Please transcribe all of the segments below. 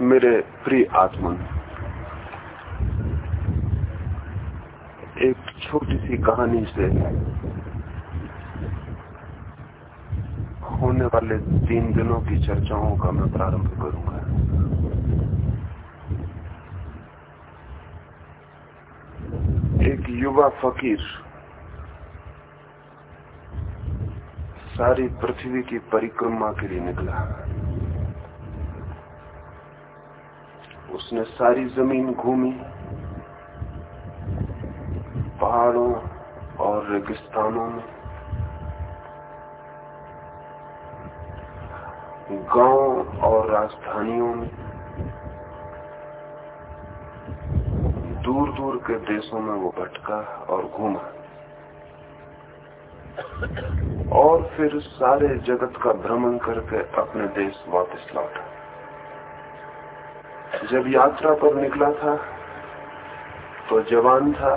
मेरे प्रिय आत्मन, एक छोटी सी कहानी से होने वाले तीन दिनों की चर्चाओं का मैं प्रारंभ करूँगा। एक युवा फकीर सारी पृथ्वी की परिक्रमा के लिए निकला। उसने सारी ज़मीन घूमी। पहाड़ों और रेगिस्तानों में। गाँव और राजधानियों में। दूर दूर के देशों में वो भटका और घूमा। और फिर सारे जगत का भ्रमण करके अपने देश वापस लौटा। जब यात्रा पर निकला था तो जवान था।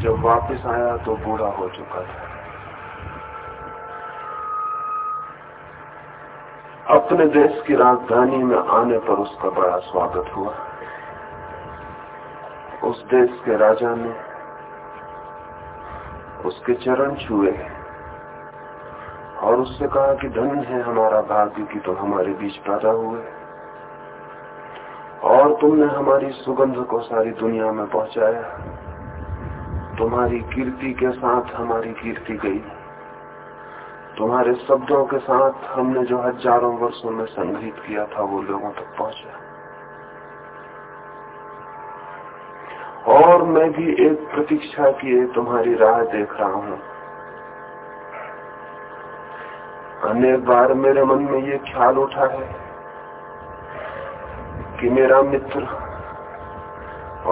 जब वापस आया तो बूढ़ा हो चुका था। अपने देश की राजधानी में आने पर उसका बड़ा स्वागत हुआ। उस देश के राजा ने उसके चरण छुए। और उससे कहा कि धन है हमारा भाग्य कि तुम हमारे बीच पैदा हुए। और तुमने हमारी सुगंध को सारी दुनिया में पहुँचाया। तुम्हारी कीर्ति के साथ हमारी कीर्ति गई। तुम्हारे शब्दों के साथ हमने जो हज़ारों वर्षों में संगीत किया था, वो लोगों तक पहुँचा। और मैं भी एक प्रतीक्षा किए तुम्हारी राह देख रहा हूँ। अनेक बार मेरे मन में ये ख्याल उठा है कि मेरा मित्र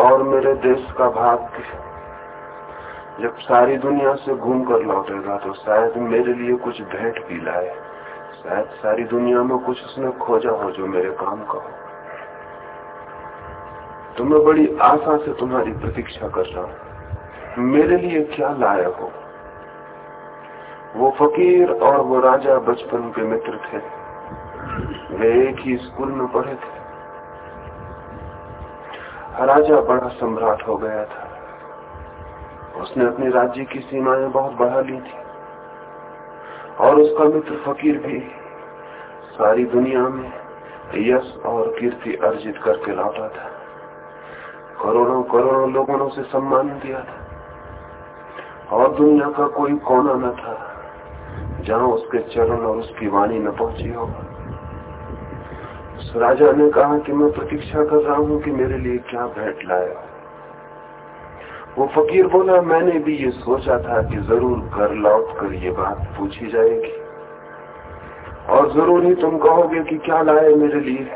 और मेरे देश का भाग्य जब सारी दुनिया से घूम कर लौटेगा तो शायद मेरे लिए कुछ भेंट भी लाए। शायद सारी दुनिया में कुछ उसने खोजा हो जो मेरे काम का हो। तो मैं बड़ी आशा से तुम्हारी प्रतीक्षा कर रहा हूँ। मेरे लिए क्या लाए हो? वो फकीर और वो राजा बचपन के मित्र थे। वे एक ही स्कूल में पढ़े थे। राजा बड़ा सम्राट हो गया था। उसने अपने राज्य की सीमाएँ बहुत बढ़ा ली थी। और उसका मित्र फकीर भी सारी दुनिया में यश और कीर्ति अर्जित करके लौटा था। करोड़ों करोड़ों लोगों ने उसे सम्मान दिया था। और दुनिया का कोई कोना न था। जहाँ उसके चरण और उसकी वाणी न पहुँची हो उस राजा ने कहा कि मैं प्रतीक्षा कर रहा हूँ कि मेरे लिए क्या भेंट लाया। वो फकीर बोला, मैंने भी ये सोचा था कि ज़रूर घर लौट कर ये बात पूछी जाएगी। और ज़रूर ही तुम कहोगे कि क्या लाए मेरे लिए।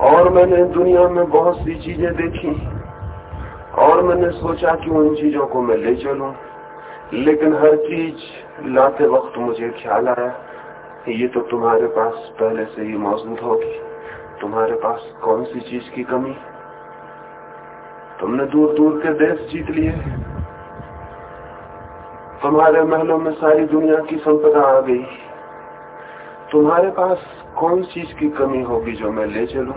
और मैंने दुनिया में बहुत सी चीज़ें देखी। और मैंने सोचा कि उन चीज़ों को मैं ले चलूँ। लेकिन हर चीज़ लाते वक्त मुझे ख्याल आया ये तो तुम्हारे पास पहले से ही मौजूद होगी। तुम्हारे पास कौन सी चीज़ की कमी? तुमने दूर दूर के देश जीत लिए। तुम्हारे महलों में सारी दुनिया की संपदा आ गई। तुम्हारे पास कौन चीज़ की कमी होगी जो मैं ले चलू?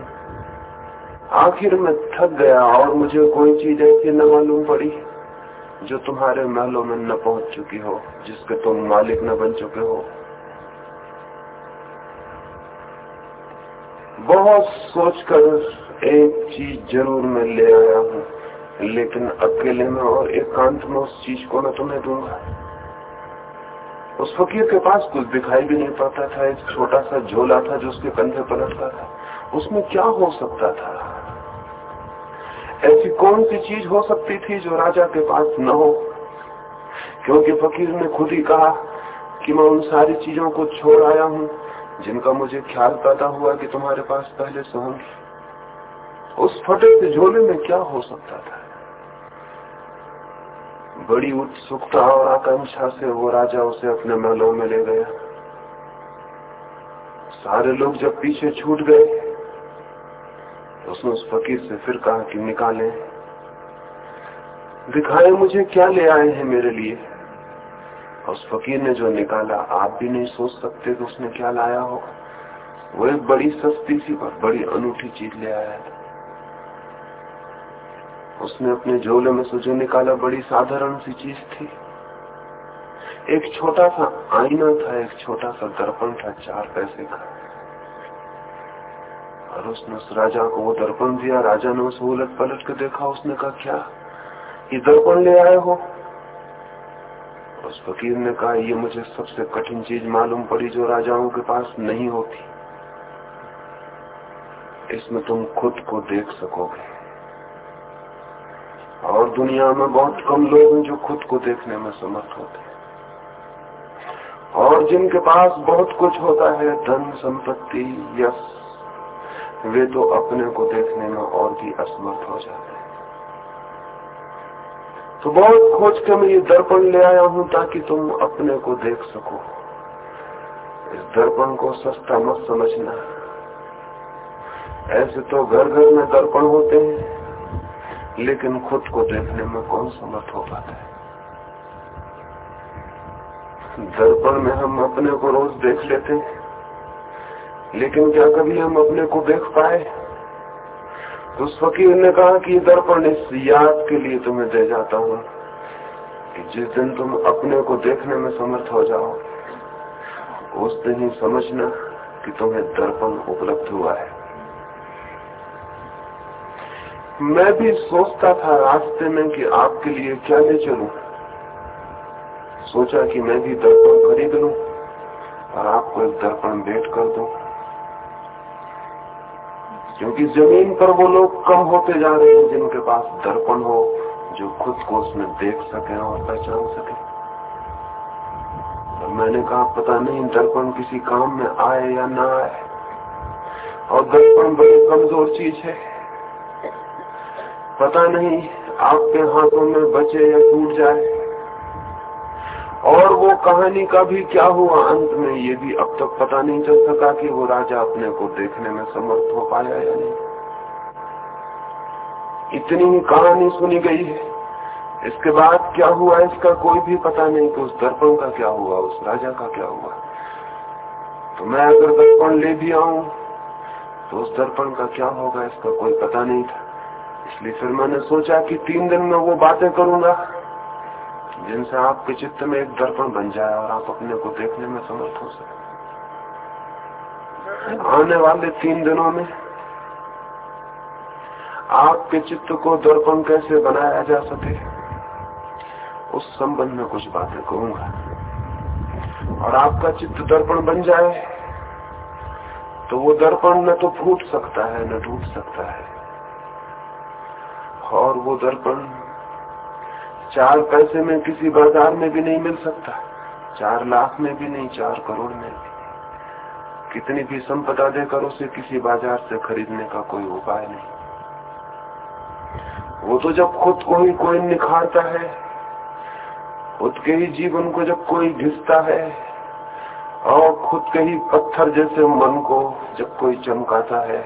आखिर में थक गया और मुझे कोई चीज़ ऐसी न मालूम पड़ी। जो तुम्हारे महलों में न पहुँच चुकी हो, जिसके तुम मालिक न बन चुके हो। बहुत सोचकर एक चीज़ ज़रूर मैं ले आया हूँ, लेकिन अकेले में और एकांत में उस चीज़ को मैं तुम्हें दूँगा। उस फकीर के पास कुछ दिखाई भी नहीं पाता था, एक छोटा सा झोला था जो उसके कंधे पर लटका था। उसमें क्या हो सकता था? ऐसी कौन सी चीज़ हो सकती थी जो राजा के पास न हो? क्योंकि फकीर ने खुद ही कहा कि मैं उन सारी चीज़ों को छोड़ आया हूँ, जिनका मुझे ख्याल पैदा हुआ कि तुम्हारे पास पहले से होंगी। उस फटे से झोले में क्या हो सकता था? बड़ी उत्सुकता और आकांक्षा से वो राजा उसे अपने महलों में ले गया। सारे लोग जब पीछे छूट गए उसने उस फकीर से फिर कहा कि निकालें। दिखाए मुझे क्या ले आए हैं मेरे लिए। उस फकीर ने जो निकाला, आप भी नहीं सोच सकते कि उसने क्या लाया होगा वो एक बड़ी सस्ती सी पर बड़ी अनूठी चीज़ ले आया था उसने अपने झोले में से जो निकाला, बड़ी साधारण सी चीज़ थी। एक छोटा सा आईना था, एक छोटा सा दर्पण था, चार पैसे का। और उसने उस राजा को वो दर्पण दिया। राजा ने उसे उलट पलट के देखा, उसने कहा, क्या? ये दर्पण ले आए हो? उस फकीर ने कहा, ये मुझे सबसे कठिन चीज़ मालूम पड़ी जो राजाओं के पास नहीं होती। इसमें तुम खुद को देख सकोगे। और दुनिया में बहुत कम लोग हैं जो खुद को देखने में समर्थ होते और जिनके पास बहुत कुछ होता है, धन, संपत्ति, यश वे तो अपने को देखने में और भी असमर्थ हो जाते हैं। तो बहुत खोज के मैं ये दर्पण ले आया हूँ ताकि तुम अपने को देख सको। इस दर्पण को सस्ता मत समझना। ऐसे तो घर घर में दर्पण होते हैं, लेकिन खुद को देखने में कौन समर्थ हो पाता है? दर्पण में हम अपने को रोज देख लेते हैं। लेकिन क्या कभी हम अपने को देख पाए तो उस फकीर ने कहा कि दर्पण इस याद के लिए तुम्हें दे जाता हूँ कि जिस दिन तुम अपने को देखने में समर्थ हो जाओ, उस दिन ही समझना कि तुम्हें दर्पण उपलब्ध हुआ है। मैं भी सोचता था रास्ते में कि आपके लिए क्या ले चलू। सोचा कि मैं भी दर्पण खरीद लू और आपको एक दर्पण भेंट कर दूँ। क्योंकि ज़मीन पर वो लोग कम होते जा रहे हैं, जिनके पास दर्पण हो, जो खुद को उसमें देख सके और पहचान सके। और मैंने कहा पता नहीं, दर्पण किसी काम में आए या ना आए। और दर्पण बड़ी कमज़ोर चीज़ है। पता नहीं, आपके हाथों में बचे या टूट जाए वो कहानी का भी क्या हुआ अंत में, ये भी अब तक पता नहीं चल सका कि वो राजा अपने को देखने में समर्थ हो पाया या नहीं। इतनी ही कहानी सुनी गई है। इसके बाद क्या हुआ, इसका कोई भी पता नहीं कि उस दर्पण का क्या हुआ, उस राजा का क्या हुआ। तो मैं अगर दर्पण ले भी आऊँ तो उस दर्पण का क्या होगा, इसका कोई पता नहीं था। इसलिए फिर मैंने सोचा कि तीन दिन में वो बातें करूँगा। जिनसे आपके चित्त में एक दर्पण बन जाए और आप अपने को देखने में समर्थ हो सके। आने वाले तीन दिनों में आपके चित्त को दर्पण कैसे बनाया जा सके, उस संबंध में कुछ बातें कहूँगा। और आपका चित्त दर्पण बन जाए तो वो दर्पण न तो फूट सकता है, न टूट सकता है। और वो दर्पण चार पैसे में किसी बाज़ार में भी नहीं मिल सकता। चार लाख में भी नहीं, चार करोड़ में भी कितनी भी संपदा देकर उसे किसी बाज़ार से खरीदने का कोई उपाय नहीं। वो तो जब खुद को ही कोई निखारता है, खुद के ही जीवन को जब कोई घिसता है, और खुद के ही पत्थर जैसे मन को जब कोई चमकाता है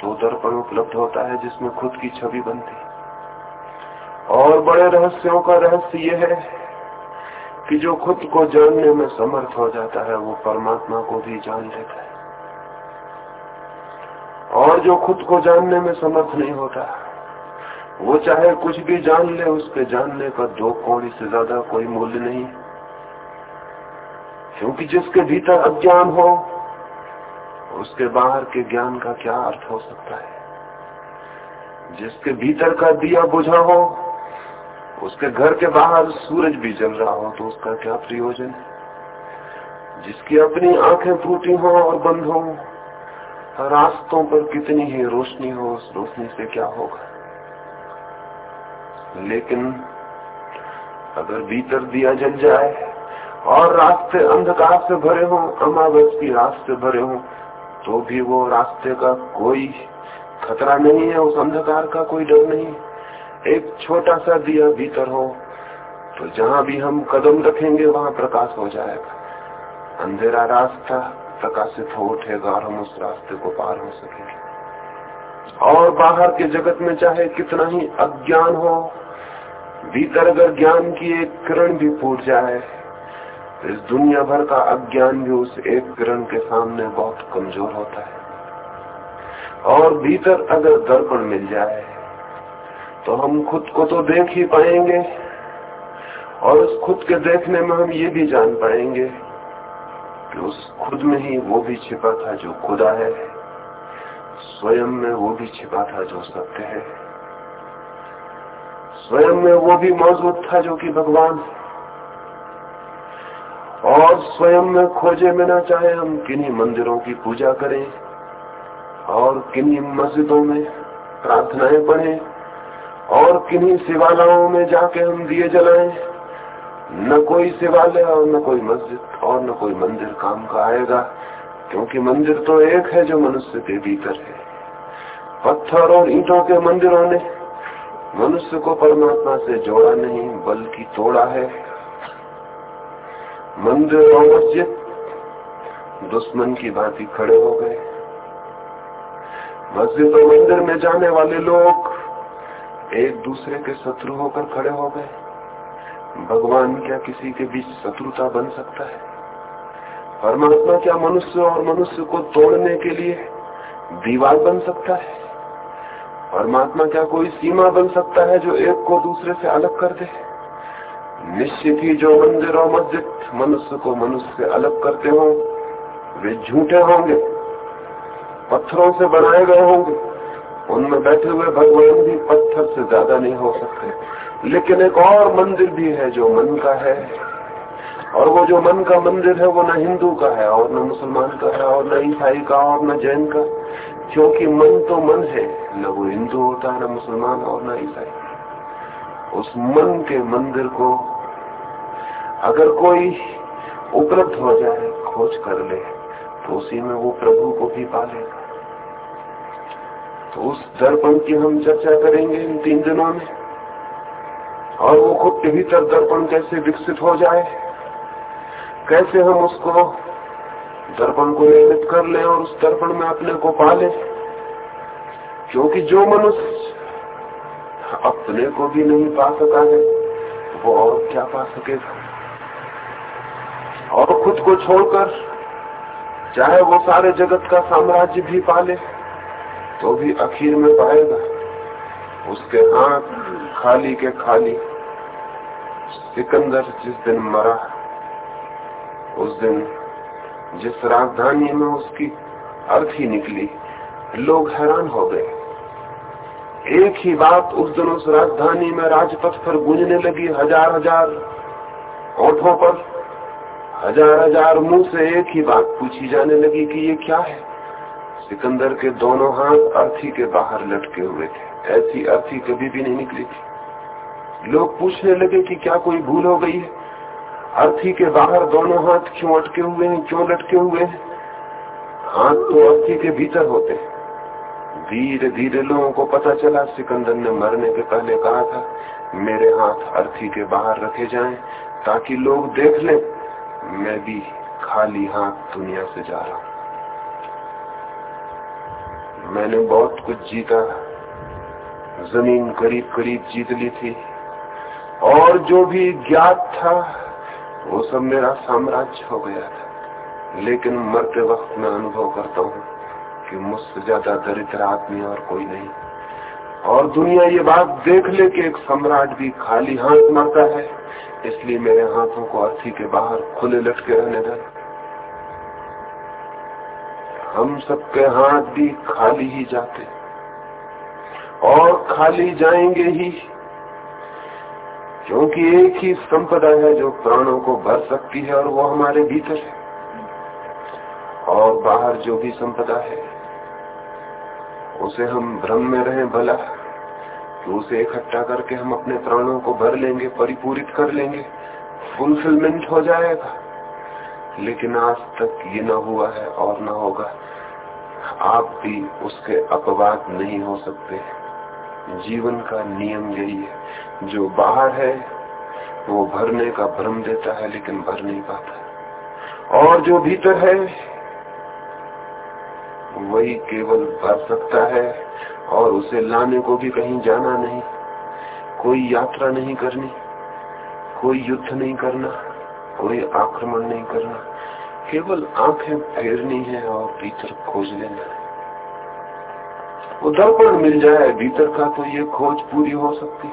तो दर्पण उपलब्ध होता है जिसमें खुद की छवि बनती और बड़े रहस्यों का रहस्य यह है कि जो खुद को जानने में समर्थ हो जाता है, वो परमात्मा को भी जान लेता है। और जो खुद को जानने में समर्थ नहीं होता, वो चाहे कुछ भी जान ले, उसके जानने का दो कौड़ी से ज़्यादा कोई मूल्य नहीं। क्योंकि जिसके भीतर अज्ञान हो, उसके बाहर के ज्ञान का क्या अर्थ हो सकता है? जिसके भीतर का दिया बुझा हो उसके घर के बाहर सूरज भी जल रहा हो तो उसका क्या प्रयोजन? है जिसकी अपनी आँखें टूटी हो और बंद हो, रास्तों पर कितनी ही रोशनी हो, उस रोशनी से क्या होगा? लेकिन अगर भीतर दिया जल जाए और रास्ते अंधकार से भरे हो, अमावस की रास्ते भरे हो तो भी वो रास्ते का कोई खतरा नहीं है, उस अंधकार का कोई डर नहीं एक छोटा सा दिया भीतर हो तो जहाँ भी हम कदम रखेंगे, वहाँ प्रकाश हो जाएगा। अंधेरा रास्ता प्रकाशित हो उठेगा और हम उस रास्ते को पार हो सकेंगे। और बाहर के जगत में चाहे कितना ही अज्ञान हो, भीतर अगर ज्ञान की एक किरण भी फूट जाए तो इस दुनिया भर का अज्ञान भी उस एक किरण के सामने बहुत कमज़ोर होता है। और भीतर अगर दर्पण मिल जाए तो हम खुद को तो देख ही पाएँगे और उस खुद के देखने में हम ये भी जान पाएँगे कि उस खुद में ही वो भी छिपा था जो खुदा है। स्वयं में वो भी छिपा था जो सत्य है। स्वयं में वो भी मौजूद था जो कि भगवान और स्वयं में खोजे में ना चाहे हम किन्हीं मंदिरों की पूजा करें और किन्हीं मस्जिदों में प्रार्थनाएँ पढ़ें और किन्हीं शिवालयों में जाके हम दिए जलाएँ। न कोई शिवालय और न कोई मस्जिद और न कोई मंदिर काम का आएगा, क्योंकि मंदिर तो एक है जो मनुष्य के भीतर है। पत्थर और ईंटों के मंदिरों ने मनुष्य को परमात्मा से जोड़ा नहीं, बल्कि तोड़ा है। मंदिर और मस्जिद, दुश्मन की भांति खड़े हो गए। मस्जिद और मंदिर में जाने वाले लोग एक दूसरे के शत्रु होकर खड़े हो गए। भगवान क्या किसी के बीच शत्रुता बन सकता है? परमात्मा क्या मनुष्य और मनुष्य को तोड़ने के लिए दीवार बन सकता है? परमात्मा क्या कोई सीमा बन सकता है जो एक को दूसरे से अलग कर दे? निश्चित ही जो मंदिर और मस्जिद मनुष्य को मनुष्य से अलग करते हो, वे झूठे होंगे, पत्थरों से बनाए गए होंगे। उनमें बैठे हुए भगवान भी पत्थर से ज़्यादा नहीं हो सकते। लेकिन एक और मंदिर भी है जो मन का है। और वो जो मन का मंदिर है, वो न हिंदू का है, और न मुसलमान का है, और न ईसाई का, और न जैन का। क्योंकि मन तो मन है, न वो हिंदू होता है न मुसलमान और न ईसाई। उस मन के मंदिर को अगर कोई उपलब्ध हो जाए, खोज कर ले तो उसी में वो प्रभु को भी पालेगा। तो उस दर्पण की हम चर्चा करेंगे इन तीन दिनों में। और वो खुद के भीतर दर्पण कैसे विकसित हो जाए? कैसे हम उसको दर्पण को निर्मित कर लें और उस दर्पण में अपने को पाले? क्योंकि जो मनुष्य अपने को भी नहीं पा सका है, वो और क्या पा सकेगा? और खुद को छोड़कर, चाहे वो सारे जगत का साम्राज्य भी पाले तो भी आखिर में पाएगा। उसके हाथ खाली के खाली। सिकंदर जिस दिन मरा, उस दिन जिस राजधानी में उसकी अर्थी निकली, लोग हैरान हो गए। एक ही बात उस दिन उस राजधानी में राजपथ पर गूंजने लगी हज़ार हज़ार ओठों पर। हज़ार हज़ार मुँह से एक ही बात पूछी जाने लगी कि ये क्या है? सिकंदर के दोनों हाथ अर्थी के बाहर लटके हुए थे। ऐसी अर्थी कभी भी नहीं निकली थी। लोग पूछने लगे कि क्या कोई भूल हो गई है? अर्थी के बाहर दोनों हाथ क्यों अटके हुए हैं, क्यों लटके हुए हैं? हाथ तो अर्थी के भीतर होते धीरे धीरे लोगों को पता चला, सिकंदर ने मरने के पहले कहा था, मेरे हाथ अर्थी के बाहर रखे जाएँ, ताकि लोग देख लें, मैं भी खाली हाथ दुनिया से जा रहा हूँ। मैंने बहुत कुछ जीता। ज़मीन करीब करीब जीत ली थी। और जो भी ज्ञात था, वो सब मेरा साम्राज्य हो गया था। लेकिन मरते वक्त मैं अनुभव करता हूँ कि मुझसे ज़्यादा दरिद्र आदमी और कोई नहीं। और दुनिया ये बात देख ले कि एक सम्राट भी खाली हाथ मरता है, इसलिए मेरे हाथों को अर्थी के बाहर खुले लटके रहने दें। हम सबके हाथ भी खाली ही जाते और खाली जाएँगे ही, क्योंकि एक ही संपदा है जो प्राणों को भर सकती है और वो हमारे भीतर है। और बाहर जो भी संपदा है, उसे हम भ्रम में रहे भला तो उसे इकट्ठा करके हम अपने प्राणों को भर लेंगे, परिपूरित कर लेंगे फुलफिलमेंट हो जाएगा। लेकिन आज तक ये ना हुआ है और न होगा। आप भी उसके अपवाद नहीं हो सकते। जीवन का नियम यही है। जो बाहर है, वो भरने का भ्रम देता है, लेकिन भर नहीं पाता। और जो भीतर है, वही केवल भर सकता है और उसे लाने को भी कहीं जाना नहीं। कोई यात्रा नहीं करनी, कोई युद्ध नहीं करना। कोई आक्रमण नहीं करना। केवल आँखें फेरनी है और भीतर खोज लेना है। वो दर्पण मिल जाए भीतर का तो ये खोज पूरी हो सकती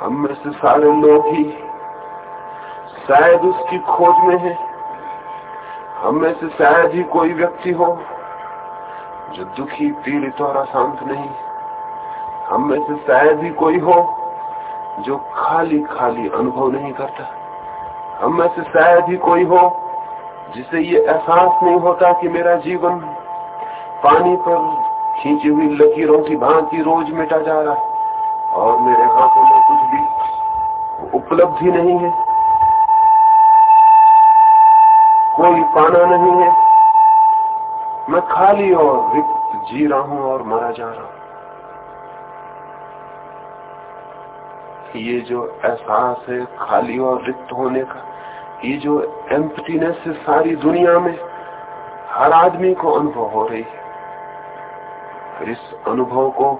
हम में से सारे लोग ही शायद उसकी खोज में है। हम में से शायद ही कोई व्यक्ति हो जो दुखी, पीड़ित और अशांत नहीं। हम में से शायद ही कोई हो जो खाली खाली अनुभव नहीं करता। हम में से शायद ही कोई हो जिसे ये एहसास नहीं होता कि मेरा जीवन पानी पर खींची हुई लकीरों की भांति रोज मिटा जा रहा है और मेरे हाथों में कुछ भी उपलब्धि नहीं है। कोई पाना नहीं है। मैं खाली और रिक्त जी रहा हूँ और मरा जा रहा हूँ। ये जो एहसास है खाली और रिक्त होने का, ये जो एम्पटीनेस है सारी दुनिया में, हर आदमी को अनुभव हो रही है। फिर इस अनुभव को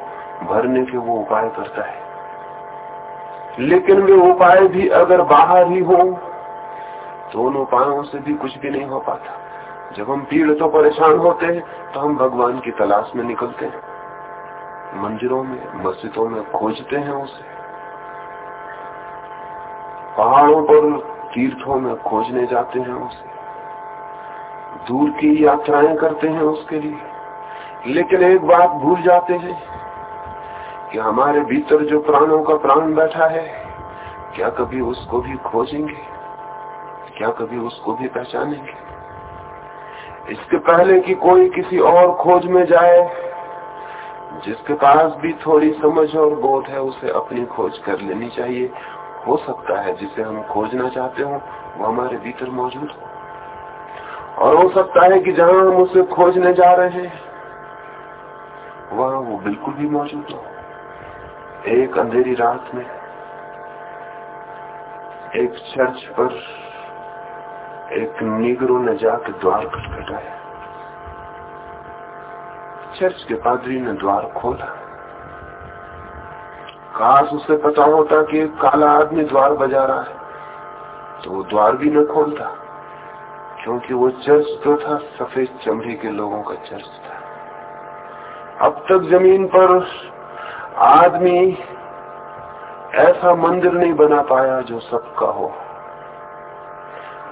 भरने के वो उपाय करता है। लेकिन वे उपाय भी अगर बाहर ही हो तो उन उपायों से भी कुछ भी नहीं हो पाता। जब हम पीड़ तो परेशान होते हैं तो हम भगवान की तलाश में निकलते हैं। मंदिरों में, मस्जिदों में खोजते हैं उसे। पहाड़ों पर तीर्थों में खोजने जाते हैं उसे। दूर की यात्राएँ करते हैं उसके लिए। लेकिन एक बात भूल जाते हैं कि हमारे भीतर जो प्राणों का प्राण बैठा है, क्या कभी उसको भी खोजेंगे? क्या कभी उसको भी पहचानेंगे? इसके पहले कि कोई किसी और खोज में जाए, जिसके पास भी थोड़ी समझ और बोध है, उसे अपनी खोज कर लेनी चाहिए। हो सकता है जिसे हम खोजना चाहते हो, वो हमारे भीतर मौजूद हो। और हो सकता है कि जहाँ हम उसे खोजने जा रहे हैं, वहाँ वो बिल्कुल भी मौजूद हो। एक अंधेरी रात में, एक चर्च पर एक निगरों ने जाकर द्वार खटखटाया चर्च के पादरी ने द्वार खोला। काश उसे पता होता कि काला आदमी द्वार बजा रहा है। तो वो द्वार भी न खोलता, क्योंकि वो चर्च जो था, सफ़ेद चमड़ी के लोगों का चर्च था। अब तक ज़मीन पर आदमी ऐसा मंदिर नहीं बना पाया जो सबका हो।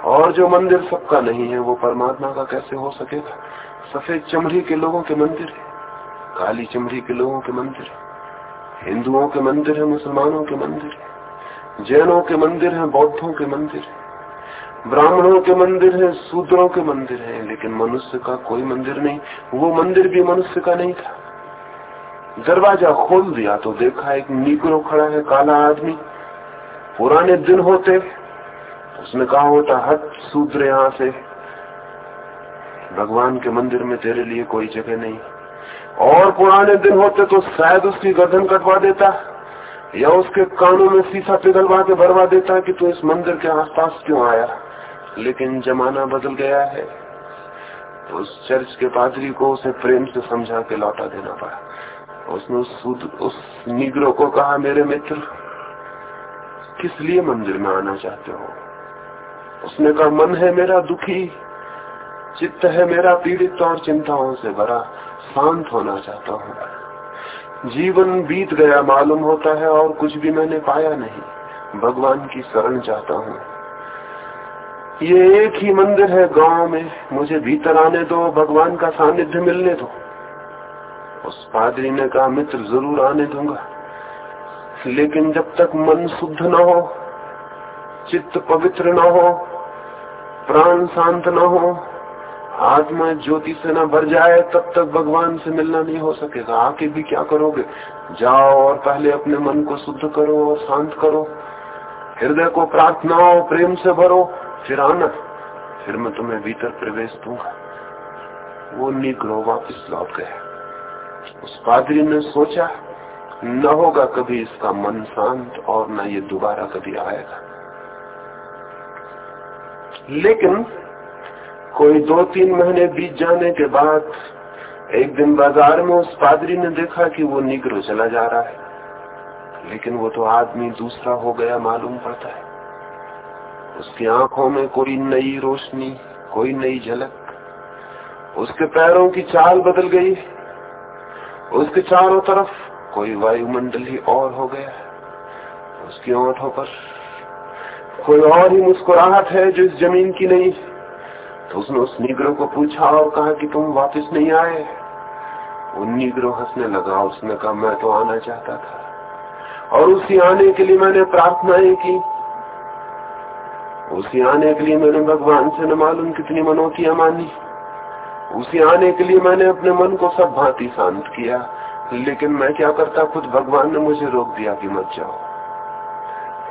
और जो मंदिर सबका नहीं है, वो परमात्मा का कैसे हो सकेगा? सफ़ेद चमड़ी के लोगों के मंदिर है, काली चमड़ी के लोगों के मंदिर है। हिंदुओं के मंदिर है, मुसलमानों के मंदिर, जैनों के मंदिर है, बौद्धों के मंदिर, ब्राह्मणों के मंदिर है, शूद्रों के मंदिर है, लेकिन मनुष्य का कोई मंदिर नहीं, वो मंदिर भी मनुष्य का नहीं था। दरवाज़ा खोल दिया तो देखा एक नीकरो खड़ा है, काला आदमी। पुराने दिन होते, उसने कहा, होता, हट सूद्र यहाँ से। भगवान के मंदिर में तेरे लिए कोई जगह नहीं। और पुराने दिन होते तो शायद उसकी गर्दन कटवा देता, या उसके कानों में शीशा पिघलवा के भरवा देता कि तू इस मंदिर के आसपास क्यों आया? लेकिन जमाना बदल गया है। तो उस चर्च के पादरी को उसे प्रेम से समझा के लौटा देना पड़ा। उसने उस उस निग्रो को कहा, मेरे मित्र, किस लिए मंदिर में आना चाहते हो? उसने कहा, मन है मेरा, दुखी, चित्त है मेरा, पीड़ित और चिंताओं से भरा। शांत होना चाहता हूँ। जीवन बीत गया, मालूम होता है और कुछ भी मैंने पाया नहीं। भगवान की शरण चाहता हूँ। ये एक ही मंदिर है गाँव में। मुझे भीतर आने दो, भगवान का सानिध्य मिलने दो। उस पादरी ने कहा, मित्र, ज़रूर आने दूँगा। लेकिन जब तक मन शुद्ध न हो, चित्त पवित्र न हो, प्राण शांत न हो आत्मा ज्योति से न भर जाए, तब तक भगवान से मिलना नहीं हो सकेगा। आके भी क्या करोगे? जाओ और पहले अपने मन को शुद्ध करो और शांत करो। हृदय को प्रार्थनाओं, प्रेम से भरो। फिर आना। फिर मैं तुम्हें भीतर प्रवेश दूँगा। वो निग्रो वापिस लौट गया उस पादरी ने सोचा, न होगा कभी इसका मन शांत और न ये दोबारा कभी आएगा। लेकिन कोई दो तीन महीने बीत जाने के बाद, एक दिन बाज़ार में उस पादरी ने देखा कि वो निगरो चला जा रहा है। लेकिन वो तो आदमी दूसरा हो गया मालूम पड़ता है। उसकी आँखों में कोई नई रोशनी, कोई नई झलक। उसके पैरों की चाल बदल गई। उसके चारों तरफ़ कोई वायुमंडल ही और हो गया उसकी ओठों पर कोई और ही मुस्कुराहट है जो इस ज़मीन की नहीं। तो उसने उस निग्रो को पूछा, और कहा कि तुम वापस नहीं आए? वो निग्रो हंसने लगा, उसने कहा, मैं तो आना चाहता था। और उसी आने के लिए मैंने प्रार्थनाएँ की। उसी आने के लिए मैंने भगवान से न मालूम कितनी मनोतियाँ मानी। उसी आने के लिए मैंने अपने मन को सब भांति शांत किया। लेकिन मैं क्या करता, खुद भगवान ने मुझे रोक दिया कि मत जाओ।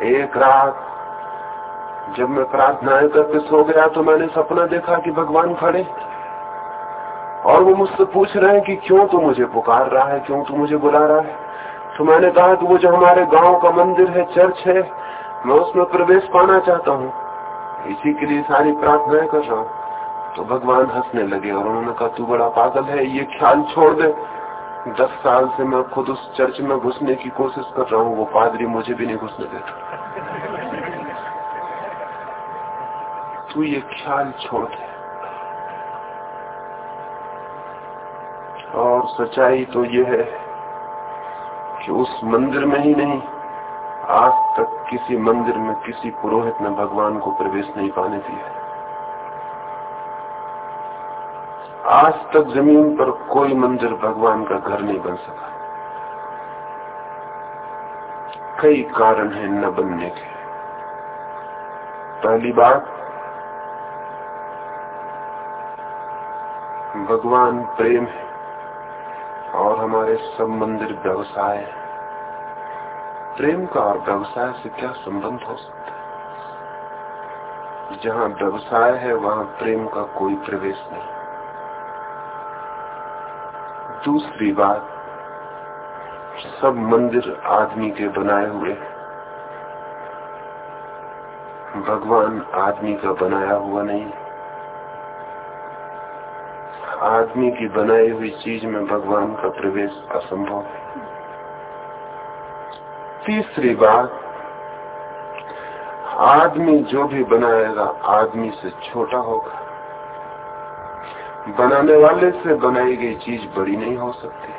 एक रात जब मैं प्रार्थनाएँ करके सो गया तो मैंने सपना देखा कि भगवान खड़े और वो मुझसे पूछ रहे हैं कि क्यों तू मुझे पुकार रहा है, क्यों तू मुझे बुला रहा है? तो मैंने कहा कि वो जो हमारे गाँव का मंदिर है, चर्च है, मैं उसमें प्रवेश पाना चाहता हूँ। इसी के लिए सारी प्रार्थनाएँ कर रहा हूँ। तो भगवान हंसने लगे और उन्होंने कहा, तू बड़ा पागल है, ये ख्याल छोड़ दे। दस साल से मैं खुद उस चर्च में घुसने की कोशिश कर रहा हूँ, वो पादरी मुझे भी नहीं घुसने देता। तू ये ख्याल छोड़ दे। और सच्चाई तो ये है कि उस मंदिर में ही नहीं, आज तक किसी मंदिर में किसी पुरोहित ने भगवान को प्रवेश नहीं पाने दिया। आज तक ज़मीन पर कोई मंदिर भगवान का घर नहीं बन सका। कई कारण हैं न बनने के। पहली बात भगवान प्रेम है और हमारे सब मंदिर व्यवसाय प्रेम का और व्यवसाय से क्या संबंध हो सकता है? जहाँ व्यवसाय है, वहाँ प्रेम का कोई प्रवेश नहीं। दूसरी बात सब मंदिर आदमी के बनाए हुए भगवान आदमी का बनाया हुआ नहीं। आदमी की बनाई हुई चीज़ में भगवान का प्रवेश असंभव है। तीसरी बात, आदमी जो भी बनाएगा, आदमी से छोटा होगा। बनाने वाले से बनाई गई चीज़ बड़ी नहीं हो सकती।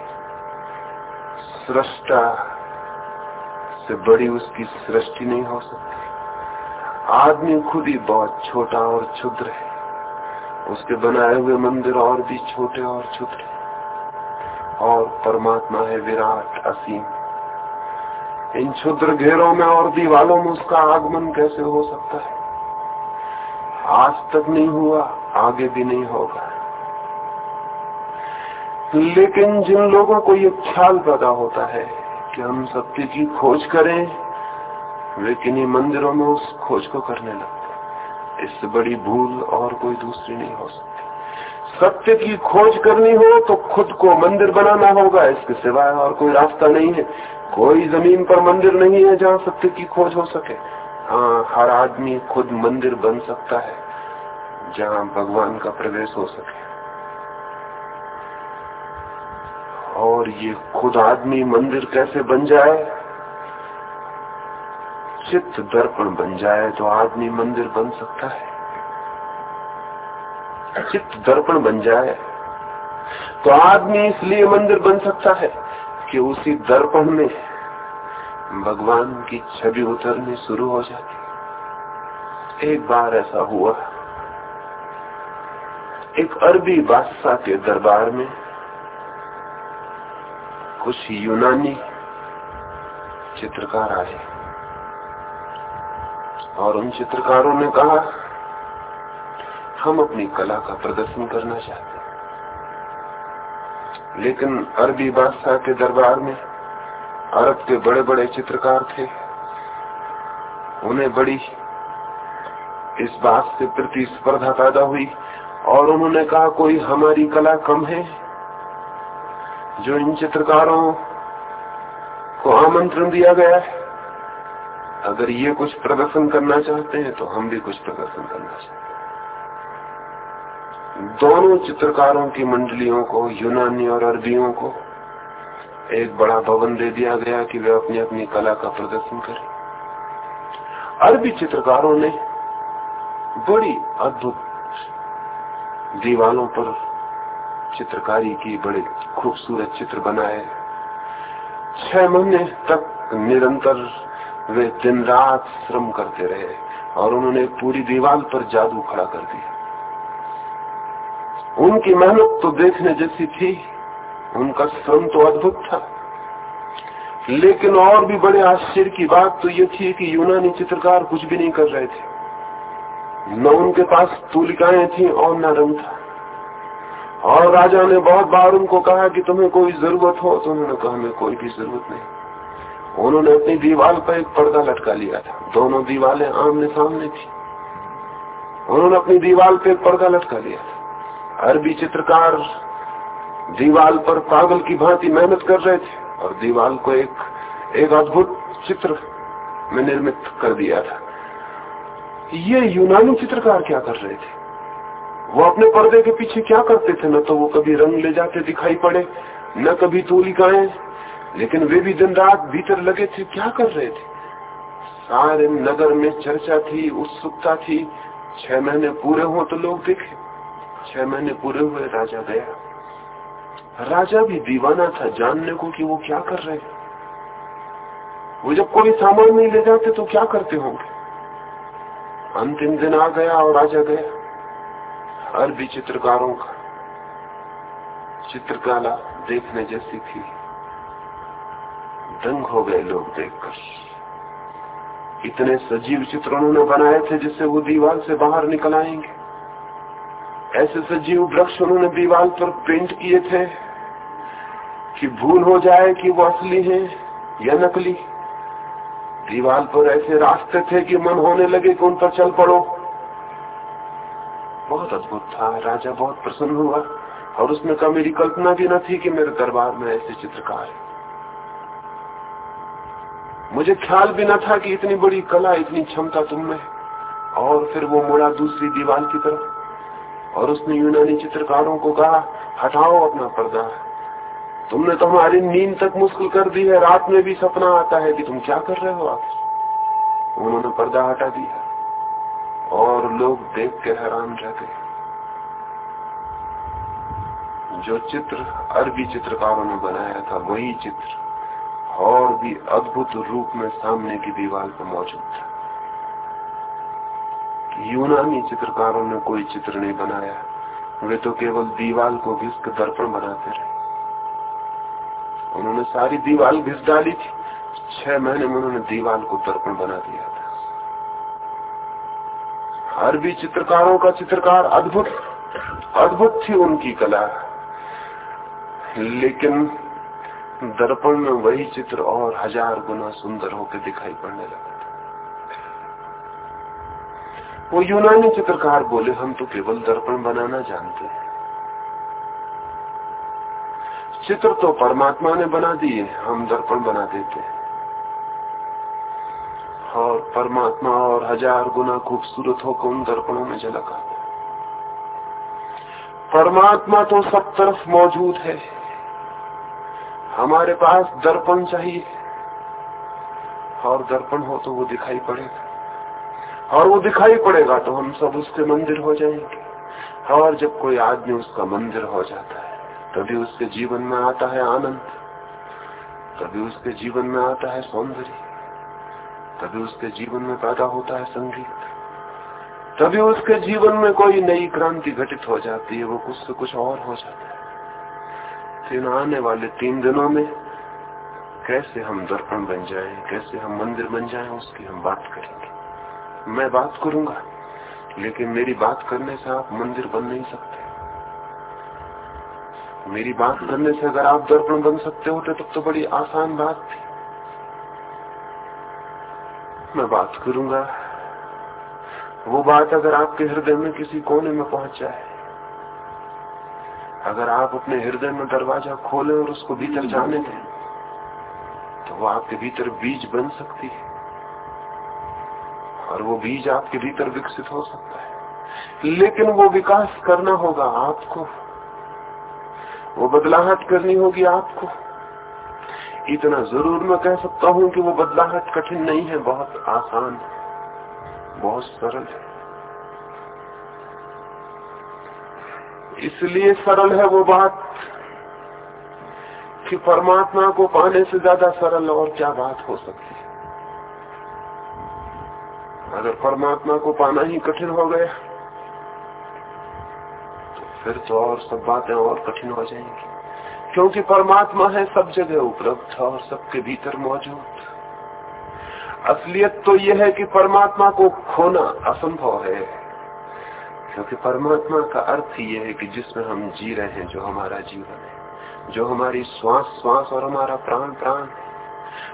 सृष्टा से बड़ी उसकी सृष्टि नहीं हो सकती। आदमी खुद ही बहुत छोटा और क्षुद्र है। उसके बनाए हुए मंदिर और भी छोटे और छोटे। और परमात्मा है विराट, असीम। इन क्षुद्र घेरों में और दीवालों में उसका आगमन कैसे हो सकता है? आज तक नहीं हुआ, आगे भी नहीं होगा। लेकिन जिन लोगों को ये ख्याल पैदा होता है कि हम सत्य की खोज करें, वे किन्हीं मंदिरों में उस खोज को करने लगते इससे बड़ी भूल और कोई दूसरी नहीं हो सकती। सत्य की खोज करनी हो तो खुद को मंदिर बनाना होगा, इसके सिवाय और कोई रास्ता नहीं है। कोई ज़मीन पर मंदिर नहीं है जहाँ सत्य की खोज हो सके। हाँ हर आदमी खुद मंदिर बन सकता है, जहाँ भगवान का प्रवेश हो सके। और ये खुद आदमी मंदिर कैसे बन जाए? चित्त दर्पण बन जाए तो आदमी मंदिर बन सकता है। चित्त दर्पण बन जाए तो आदमी इसलिए मंदिर बन सकता है कि उसी दर्पण में भगवान की छवि उतरनी शुरू हो जाती एक बार ऐसा हुआ। एक अरबी बादशाह के दरबार में कुछ यूनानी चित्रकार आए। और उन चित्रकारों ने कहा, हम अपनी कला का प्रदर्शन करना चाहते हैं। लेकिन अरबी बादशाह के दरबार में अरब के बड़े बड़े चित्रकार थे। उन्हें बड़ी इस बात से प्रतिस्पर्धा पैदा हुई और उन्होंने कहा, कोई हमारी कला कम है? जो इन चित्रकारों को आमंत्रण दिया गया है। अगर ये कुछ प्रदर्शन करना चाहते हैं तो हम भी कुछ प्रदर्शन करना चाहते हैं। दोनों चित्रकारों की मंडलियों को, यूनानी और अरबियों को, एक बड़ा भवन दे दिया गया कि वे अपनी अपनी कला का प्रदर्शन करें। अरबी चित्रकारों ने बड़ी अद्भुत दीवालों पर चित्रकारी की, बड़े खूबसूरत चित्र बनाए। छह महीने तक निरंतर वे दिन रात श्रम करते रहे और उन्होंने पूरी दीवार पर जादू खड़ा कर दिया। उनकी मेहनत तो देखने जैसी थी, उनका श्रम तो अद्भुत था। लेकिन और भी बड़े आश्चर्य की बात तो ये थी कि यूनानी चित्रकार कुछ भी नहीं कर रहे थे। न उनके पास तूलिकाएँ थी और न रंग था। और राजा ने बहुत बार उनको कहा कि तुम्हें कोई ज़रूरत हो तो उन्होंने कहा हमें कोई भी ज़रूरत नहीं। उन्होंने अपनी दीवार पर एक पर्दा लटका लिया था। दोनों दीवारें आमने सामने थी। उन्होंने अपनी दीवार पर एक पर्दा लटका लिया था। अरबी चित्रकार दीवार पर पागल की भांति मेहनत कर रहे थे और दीवार को एक एक अद्भुत चित्र में निर्मित कर दिया था। ये यूनानी चित्रकार क्या कर रहे थे? वो अपने पर्दे के पीछे क्या करते थे? न तो वो कभी रंग ले जाते दिखाई पड़े, न कभी तूलिकाएँ लेकिन वे भी दिन रात भीतर लगे थे, क्या कर रहे थे? सारे नगर में चर्चा थी, उत्सुकता थी। छह महीने पूरे हो तो लोग देखे। छह महीने पूरे हुए राजा गया। राजा भी दीवाना था, जानने को कि वो क्या कर रहे वो जब कोई सामान नहीं ले जाते तो क्या करते होंगे? अंतिम दिन आ गया और राजा गया। अरबी चित्रकारों का चित्रकला देखने जैसी थी। दंग हो गए लोग देखकर। इतने सजीव चित्र उन्होंने बनाए थे जिससे वो दीवार से बाहर निकल आएँगे। ऐसे सजीव वृक्ष उन्होंने दीवार पर पेंट किए थे कि भूल हो जाए कि वो असली है या नकली। दीवार पर ऐसे रास्ते थे कि मन होने लगे कि उन पर चल पड़ो। बहुत अद्भुत था। राजा बहुत प्रसन्न हुआ और उसने कहा कल्पना भी न थी कि मेरे दरबार में ऐसे चित्रकार है। मुझे ख्याल भी न था कि इतनी बड़ी कला, इतनी क्षमता तुम में और फिर वो मुड़ा दूसरी दीवार की तरफ़, और उसने यूनानी चित्रकारों को कहा, हटाओ अपना पर्दा। तुमने तो हमारी नींद तक मुश्किल कर दी है, रात में भी सपना आता है कि तुम क्या कर रहे हो आप उन्होंने पर्दा हटा दिया, और लोग देख के हैरान रह गए जो चित्र अरबी चित्रकारों ने बनाया था, वही चित्र। और भी अद्भुत रूप में सामने की दीवार पर मौजूद था। यूनानी चित्रकारों ने कोई चित्र नहीं बनाया। वे तो केवल दीवार को घिस दर्पण बनाते रहे। उन्होंने सारी दीवार घिस डाली थी। छह महीने में उन्होंने दीवार को दर्पण बना दिया था। हर भी चित्रकारों का चित्रकार अद्भुत अद्भुत थी उनकी कला। लेकिन दर्पण में वही चित्र और हज़ार गुना सुंदर होकर दिखाई पड़ने लगा था। वो यूनानी चित्रकार बोले, हम तो केवल दर्पण बनाना जानते हैं। चित्र तो परमात्मा ने बना दिए, हम दर्पण बना देते हैं। और परमात्मा और हज़ार गुना खूबसूरत होकर उन दर्पणों में झलक आता परमात्मा तो सब तरफ़ मौजूद है। हमारे पास दर्पण चाहिए। और दर्पण हो तो वो दिखाई पड़ेगा। और वो दिखाई पड़ेगा तो हम सब उसके मंदिर हो जाएँगे। और जब कोई आदमी उसका मंदिर हो जाता है, तभी उसके जीवन में आता है आनंद। तभी उसके जीवन में आता है सौंदर्य। तभी उसके जीवन में पैदा होता है संगीत। तभी उसके जीवन में कोई नई क्रांति घटित हो जाती है, वो कुछ से कुछ और हो जाता है। फिर आने वाले तीन दिनों में कैसे हम दर्पण बन जाएँ, कैसे हम मंदिर बन जाएँ, उसकी हम बात करेंगे। मैं बात करूँगा लेकिन मेरी बात करने से आप मंदिर बन नहीं सकते। मेरी बात करने से अगर आप दर्पण बन सकते होते तब तो बड़ी आसान बात थी। मैं बात करूँगा वो बात अगर आपके हृदय में किसी कोने में पहुँच जाए अगर आप अपने हृदय में दरवाज़ा खोले और उसको भीतर जाने दें तो वो आपके भीतर बीज बन सकती है। और वो बीज आपके भीतर विकसित हो सकता है। लेकिन वो विकास करना होगा आपको। वो बदलाहट करनी होगी आपको। इतना ज़रूर मैं कह सकता हूँ कि वो बदलाहट कठिन नहीं है, बहुत आसान है बहुत सरल है। इसलिए सरल है वो बात कि परमात्मा को पाने से ज़्यादा सरल और क्या बात हो सकती है? अगर परमात्मा को पाना ही कठिन हो गया तो फिर तो और सब बातें और कठिन हो जाएँगी। क्योंकि परमात्मा है सब जगह उपलब्ध और सबके भीतर मौजूद। असलियत तो यह है कि परमात्मा को खोना असंभव है। क्योंकि परमात्मा का अर्थ ही यह है कि जिसमें हम जी रहे हैं, जो हमारा जीवन है, जो हमारी श्वास श्वास और हमारा प्राण प्राण है